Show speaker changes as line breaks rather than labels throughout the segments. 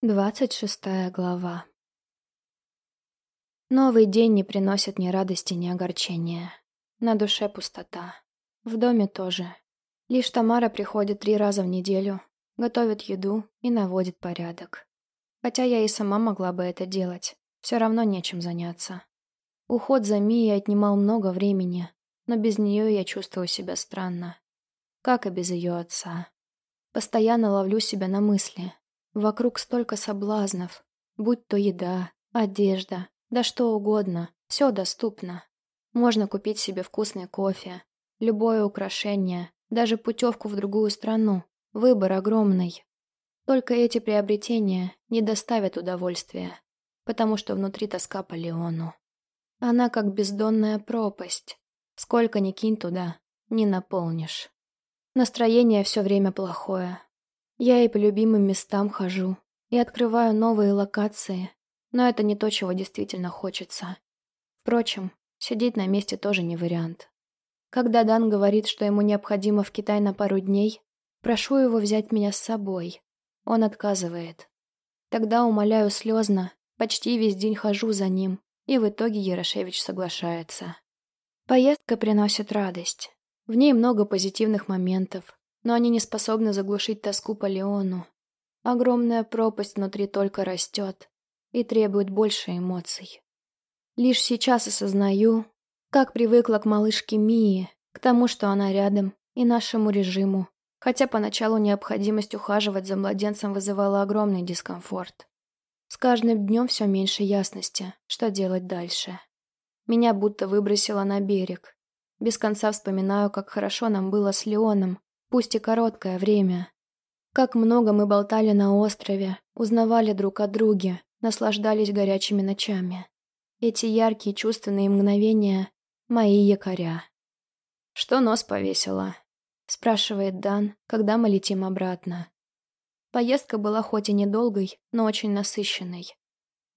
Двадцать шестая глава. Новый день не приносит ни радости, ни огорчения. На душе пустота. В доме тоже. Лишь Тамара приходит три раза в неделю, готовит еду и наводит порядок. Хотя я и сама могла бы это делать, все равно нечем заняться. Уход за Мией отнимал много времени, но без нее я чувствую себя странно. Как и без ее отца. Постоянно ловлю себя на мысли, Вокруг столько соблазнов, будь то еда, одежда, да что угодно, все доступно. Можно купить себе вкусный кофе, любое украшение, даже путевку в другую страну. Выбор огромный. Только эти приобретения не доставят удовольствия, потому что внутри тоска по Леону. Она как бездонная пропасть. Сколько ни кинь туда, не наполнишь. Настроение все время плохое. Я и по любимым местам хожу, и открываю новые локации, но это не то, чего действительно хочется. Впрочем, сидеть на месте тоже не вариант. Когда Дан говорит, что ему необходимо в Китай на пару дней, прошу его взять меня с собой. Он отказывает. Тогда умоляю слезно, почти весь день хожу за ним, и в итоге Ярошевич соглашается. Поездка приносит радость. В ней много позитивных моментов, но они не способны заглушить тоску по Леону. Огромная пропасть внутри только растет и требует больше эмоций. Лишь сейчас осознаю, как привыкла к малышке Мии, к тому, что она рядом, и нашему режиму, хотя поначалу необходимость ухаживать за младенцем вызывала огромный дискомфорт. С каждым днем все меньше ясности, что делать дальше. Меня будто выбросило на берег. Без конца вспоминаю, как хорошо нам было с Леоном, пусть и короткое время. Как много мы болтали на острове, узнавали друг о друге, наслаждались горячими ночами. Эти яркие чувственные мгновения — мои якоря. «Что нос повесила?» — спрашивает Дан, когда мы летим обратно. Поездка была хоть и недолгой, но очень насыщенной.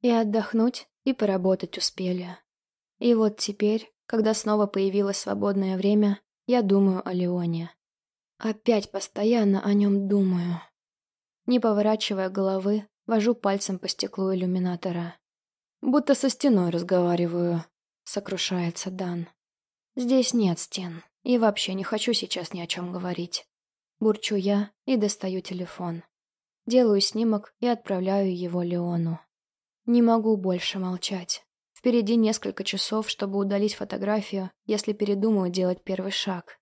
И отдохнуть, и поработать успели. И вот теперь, когда снова появилось свободное время, я думаю о Леоне. Опять постоянно о нем думаю. Не поворачивая головы, вожу пальцем по стеклу иллюминатора. «Будто со стеной разговариваю», — сокрушается Дан. «Здесь нет стен, и вообще не хочу сейчас ни о чем говорить». Бурчу я и достаю телефон. Делаю снимок и отправляю его Леону. Не могу больше молчать. Впереди несколько часов, чтобы удалить фотографию, если передумаю делать первый шаг.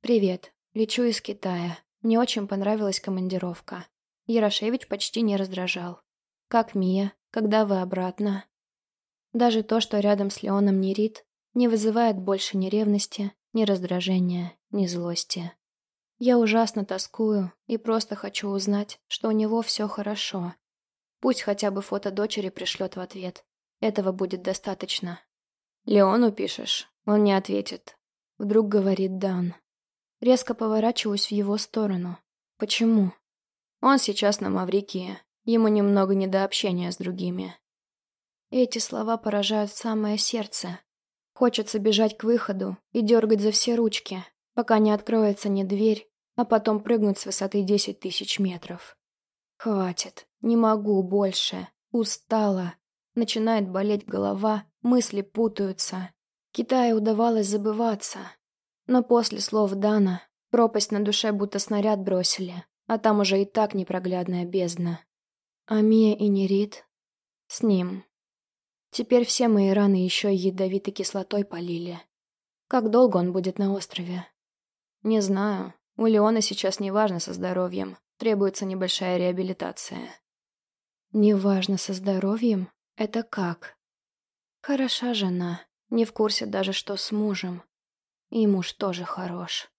«Привет. Лечу из Китая. Мне очень понравилась командировка. Ярошевич почти не раздражал. Как Мия? Когда вы обратно? Даже то, что рядом с Леоном не Рит, не вызывает больше ни ревности, ни раздражения, ни злости. Я ужасно тоскую и просто хочу узнать, что у него все хорошо. Пусть хотя бы фото дочери пришлет в ответ. Этого будет достаточно. «Леону пишешь?» Он не ответит. Вдруг говорит Дан. Резко поворачиваюсь в его сторону. Почему? Он сейчас на Маврикии. Ему немного не до общения с другими. Эти слова поражают самое сердце. Хочется бежать к выходу и дергать за все ручки, пока не откроется ни дверь, а потом прыгнуть с высоты десять тысяч метров. Хватит, не могу больше, устала. Начинает болеть голова, мысли путаются. Китаю удавалось забываться, но после слов Дана пропасть на душе будто снаряд бросили, а там уже и так непроглядная бездна. А Мия и Нерит? С ним. Теперь все мои раны еще и ядовитой кислотой полили. Как долго он будет на острове? Не знаю. У Леона сейчас неважно со здоровьем. Требуется небольшая реабилитация. Неважно со здоровьем? Это как? Хороша жена. Не в курсе даже, что с мужем. И муж тоже хорош.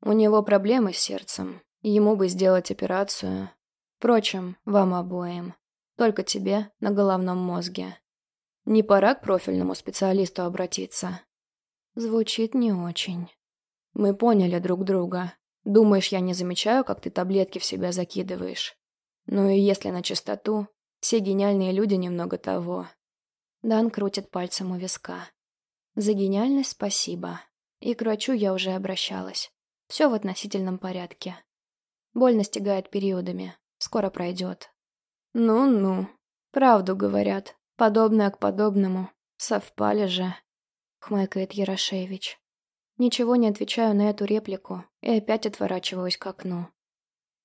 У него проблемы с сердцем. Ему бы сделать операцию. Впрочем, вам обоим. Только тебе на головном мозге. Не пора к профильному специалисту обратиться? Звучит не очень. Мы поняли друг друга. Думаешь, я не замечаю, как ты таблетки в себя закидываешь? Ну и если на чистоту, все гениальные люди немного того. Дан крутит пальцем у виска. За гениальность спасибо. И к врачу я уже обращалась. Все в относительном порядке. Боль настигает периодами. Скоро пройдет. Ну-ну, правду говорят, подобное к подобному. Совпали же, хмыкает Ярошевич. Ничего не отвечаю на эту реплику и опять отворачиваюсь к окну.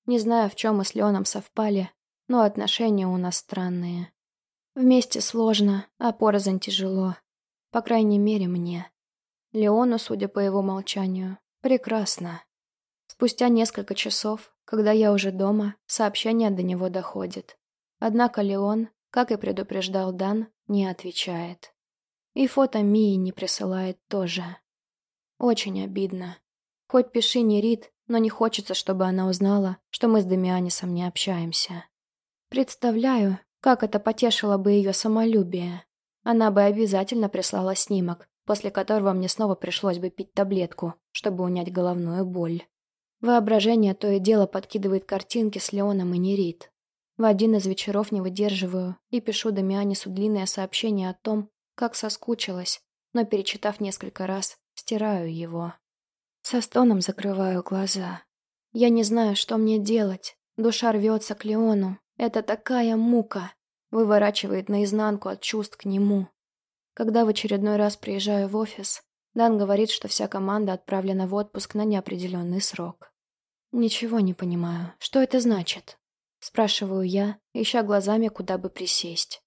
Не знаю, в чем мы с Леоном совпали, но отношения у нас странные. Вместе сложно, а порознь тяжело. По крайней мере, мне. Леону, судя по его молчанию, прекрасно. Спустя несколько часов, когда я уже дома, сообщение до него доходит. Однако Леон, как и предупреждал Дан, не отвечает. И фото Мии не присылает тоже. Очень обидно. Хоть пиши не Рит, но не хочется, чтобы она узнала, что мы с Дамианисом не общаемся. Представляю, как это потешило бы ее самолюбие. Она бы обязательно прислала снимок, после которого мне снова пришлось бы пить таблетку, чтобы унять головную боль. Воображение то и дело подкидывает картинки с Леоном и Нерит. В один из вечеров не выдерживаю и пишу Дамианису длинное сообщение о том, как соскучилась, но, перечитав несколько раз, стираю его. Со стоном закрываю глаза. Я не знаю, что мне делать. Душа рвется к Леону. Это такая мука. Выворачивает наизнанку от чувств к нему. Когда в очередной раз приезжаю в офис, Дан говорит, что вся команда отправлена в отпуск на неопределенный срок. Ничего не понимаю. Что это значит? Спрашиваю я, ища глазами, куда бы присесть.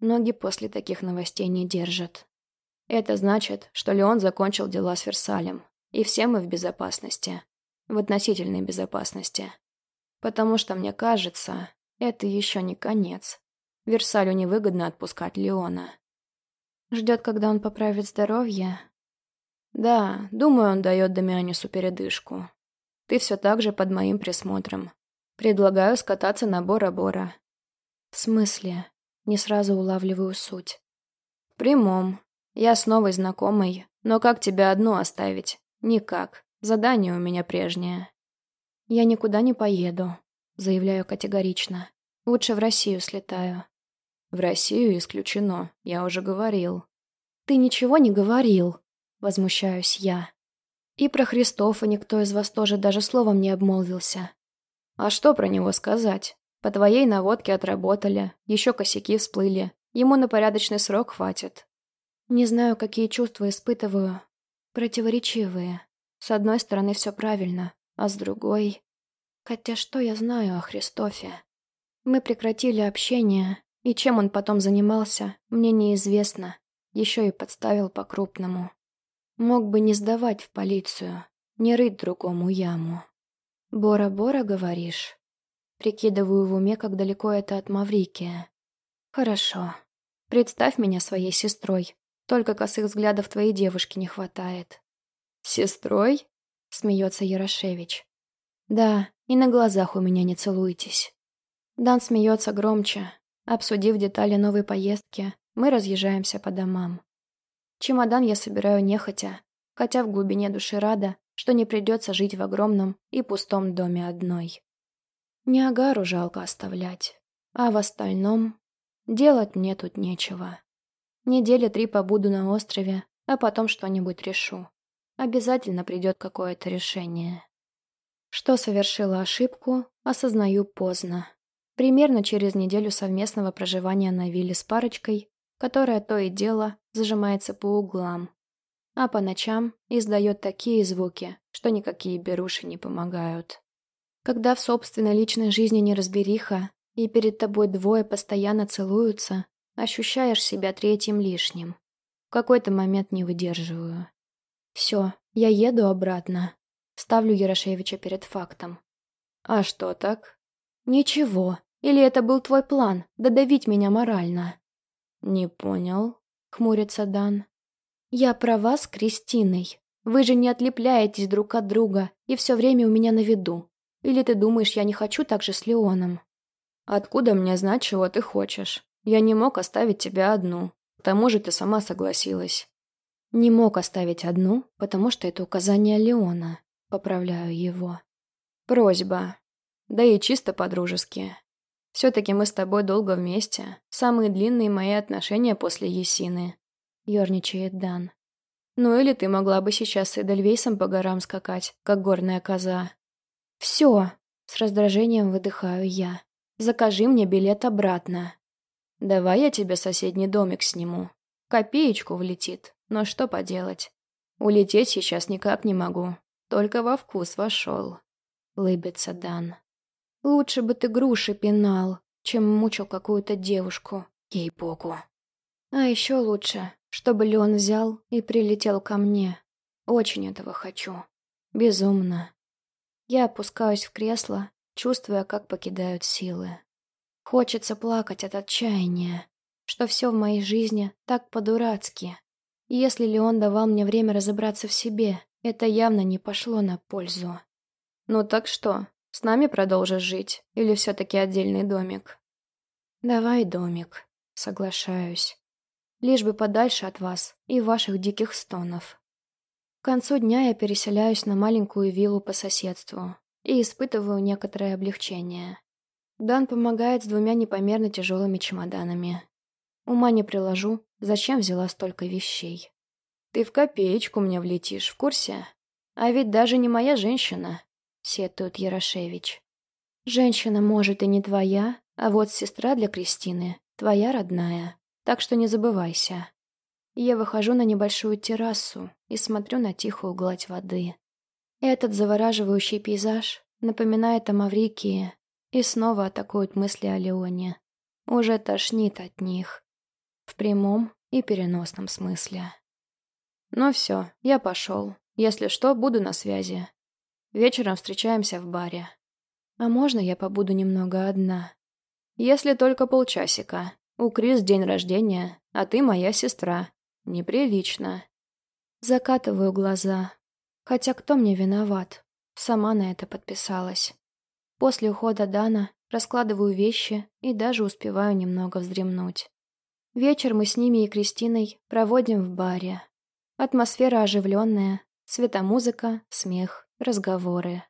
Ноги после таких новостей не держат. Это значит, что Леон закончил дела с Версалем, и все мы в безопасности. В относительной безопасности. Потому что, мне кажется, это еще не конец. Версалю невыгодно отпускать Леона. Ждет, когда он поправит здоровье? Да, думаю, он дает Дамианису передышку. Ты все так же под моим присмотром. Предлагаю скататься на Бора-Бора. В смысле? Не сразу улавливаю суть. В прямом. Я с новой знакомой, но как тебя одну оставить? Никак. Задание у меня прежнее. Я никуда не поеду, заявляю категорично. Лучше в Россию слетаю. В Россию исключено, я уже говорил. Ты ничего не говорил, возмущаюсь я. И про Христофа никто из вас тоже даже словом не обмолвился. А что про него сказать? По твоей наводке отработали, еще косяки всплыли. Ему на порядочный срок хватит. Не знаю, какие чувства испытываю. Противоречивые. С одной стороны, все правильно, а с другой... Хотя что я знаю о Христофе? Мы прекратили общение, и чем он потом занимался, мне неизвестно. Еще и подставил по-крупному. Мог бы не сдавать в полицию, не рыть другому яму. «Бора-Бора, говоришь?» Прикидываю в уме, как далеко это от Маврикия. «Хорошо. Представь меня своей сестрой. Только косых взглядов твоей девушки не хватает». «Сестрой?» — смеется Ярошевич. «Да, и на глазах у меня не целуйтесь». Дан смеется громче. Обсудив детали новой поездки, мы разъезжаемся по домам. Чемодан я собираю нехотя, хотя в глубине души рада, что не придется жить в огромном и пустом доме одной. Не Агару жалко оставлять, а в остальном делать мне тут нечего. Недели три побуду на острове, а потом что-нибудь решу. Обязательно придет какое-то решение. Что совершила ошибку, осознаю поздно. Примерно через неделю совместного проживания на вилле с парочкой, которая то и дело зажимается по углам, а по ночам издает такие звуки, что никакие беруши не помогают. Когда в собственной личной жизни неразбериха, и перед тобой двое постоянно целуются, ощущаешь себя третьим лишним. В какой-то момент не выдерживаю. Все, я еду обратно. Ставлю Ярошевича перед фактом. А что так? Ничего. Или это был твой план, додавить меня морально? Не понял, хмурится Дан. Я про вас с Кристиной. Вы же не отлепляетесь друг от друга и все время у меня на виду. Или ты думаешь, я не хочу так же с Леоном? Откуда мне знать, чего ты хочешь? Я не мог оставить тебя одну. К тому же ты сама согласилась. Не мог оставить одну, потому что это указание Леона. Поправляю его. Просьба. Да и чисто по-дружески. Все-таки мы с тобой долго вместе. Самые длинные мои отношения после Есины. Ёрничает Дан. Ну или ты могла бы сейчас с Эдельвейсом по горам скакать, как горная коза. «Все!» — с раздражением выдыхаю я. Закажи мне билет обратно. Давай я тебе соседний домик сниму. Копеечку влетит, но что поделать. Улететь сейчас никак не могу. Только во вкус вошел. Лыбится Дан. Лучше бы ты груши пинал, чем мучил какую-то девушку, ей-богу. А еще лучше, чтобы Леон взял и прилетел ко мне. Очень этого хочу. Безумно. Я опускаюсь в кресло, чувствуя, как покидают силы. Хочется плакать от отчаяния, что все в моей жизни так по-дурацки. Если Леон давал мне время разобраться в себе, это явно не пошло на пользу. Ну так что, с нами продолжишь жить? Или все-таки отдельный домик? Давай домик, соглашаюсь. Лишь бы подальше от вас и ваших диких стонов. К концу дня я переселяюсь на маленькую виллу по соседству и испытываю некоторое облегчение. Дан помогает с двумя непомерно тяжелыми чемоданами. Ума не приложу, зачем взяла столько вещей. Ты в копеечку мне влетишь, в курсе? А ведь даже не моя женщина, сетует Ярошевич. Женщина, может, и не твоя, а вот сестра для Кристины, твоя родная, так что не забывайся. Я выхожу на небольшую террасу и смотрю на тихую гладь воды. Этот завораживающий пейзаж напоминает о Маврикии, и снова атакуют мысли о Леоне. Уже тошнит от них. В прямом и переносном смысле. Ну все, я пошел. Если что, буду на связи. Вечером встречаемся в баре. А можно я побуду немного одна? Если только полчасика. У Крис день рождения, а ты моя сестра. Неприлично. Закатываю глаза. Хотя кто мне виноват? Сама на это подписалась. После ухода Дана раскладываю вещи и даже успеваю немного вздремнуть. Вечер мы с ними и Кристиной проводим в баре. Атмосфера оживленная, светомузыка, смех, разговоры.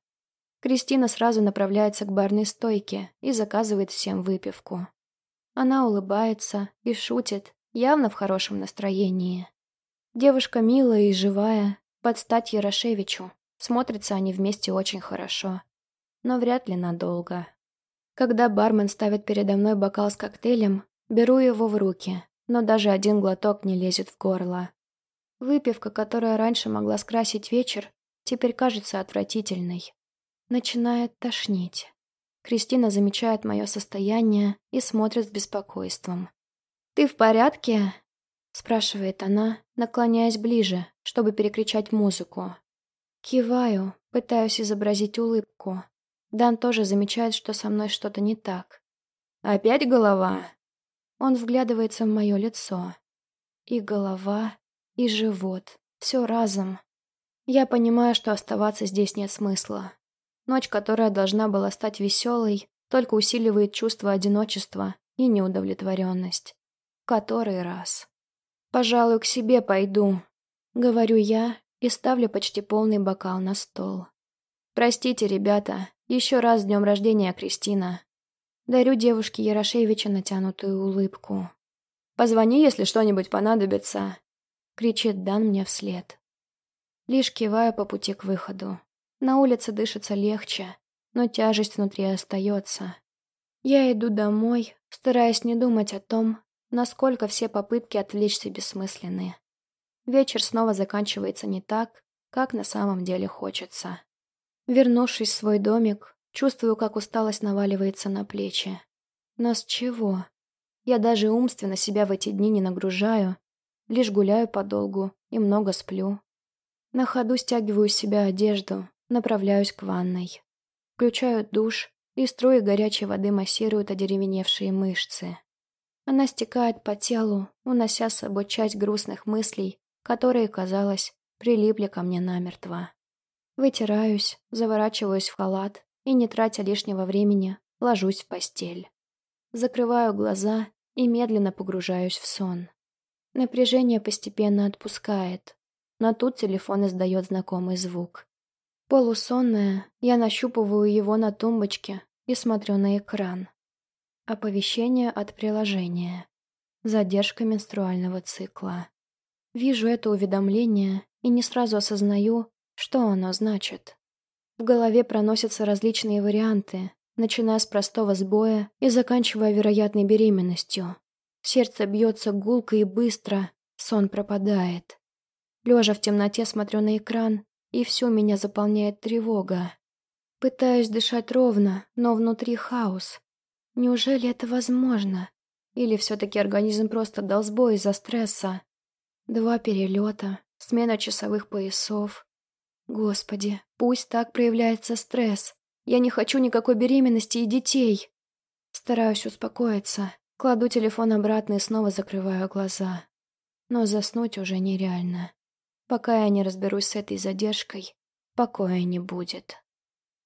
Кристина сразу направляется к барной стойке и заказывает всем выпивку. Она улыбается и шутит, явно в хорошем настроении. Девушка милая и живая, под стать Ярошевичу. Смотрятся они вместе очень хорошо. Но вряд ли надолго. Когда бармен ставит передо мной бокал с коктейлем, беру его в руки, но даже один глоток не лезет в горло. Выпивка, которая раньше могла скрасить вечер, теперь кажется отвратительной. Начинает тошнить. Кристина замечает мое состояние и смотрит с беспокойством. «Ты в порядке?» — спрашивает она, наклоняясь ближе, чтобы перекричать музыку. Киваю, пытаюсь изобразить улыбку. Дан тоже замечает, что со мной что-то не так. «Опять голова?» Он вглядывается в мое лицо. И голова, и живот. Все разом. Я понимаю, что оставаться здесь нет смысла. Ночь, которая должна была стать веселой, только усиливает чувство одиночества и неудовлетворенность. Который раз. «Пожалуй, к себе пойду», — говорю я и ставлю почти полный бокал на стол. «Простите, ребята, еще раз с днем рождения, Кристина». Дарю девушке Ярошевича натянутую улыбку. «Позвони, если что-нибудь понадобится», — кричит Дан мне вслед. Лишь киваю по пути к выходу. На улице дышится легче, но тяжесть внутри остается. Я иду домой, стараясь не думать о том, насколько все попытки отвлечься бессмысленны. Вечер снова заканчивается не так, как на самом деле хочется. Вернувшись в свой домик, чувствую, как усталость наваливается на плечи. Но с чего? Я даже умственно себя в эти дни не нагружаю, лишь гуляю подолгу и много сплю. На ходу стягиваю с себя одежду, направляюсь к ванной. Включаю душ, и струи горячей воды массируют одеревеневшие мышцы. Она стекает по телу, унося с собой часть грустных мыслей, которые, казалось, прилипли ко мне намертво. Вытираюсь, заворачиваюсь в халат и, не тратя лишнего времени, ложусь в постель. Закрываю глаза и медленно погружаюсь в сон. Напряжение постепенно отпускает, но тут телефон издает знакомый звук. Полусонная, я нащупываю его на тумбочке и смотрю на экран. Оповещение от приложения. Задержка менструального цикла. Вижу это уведомление и не сразу осознаю, что оно значит. В голове проносятся различные варианты, начиная с простого сбоя и заканчивая вероятной беременностью. Сердце бьется гулко и быстро, сон пропадает. Лежа в темноте смотрю на экран, и всю меня заполняет тревога. Пытаюсь дышать ровно, но внутри хаос. Неужели это возможно? Или все-таки организм просто дал сбой из-за стресса? Два перелета, смена часовых поясов. Господи, пусть так проявляется стресс. Я не хочу никакой беременности и детей. Стараюсь успокоиться, кладу телефон обратно и снова закрываю глаза. Но заснуть уже нереально. Пока я не разберусь с этой задержкой, покоя не будет.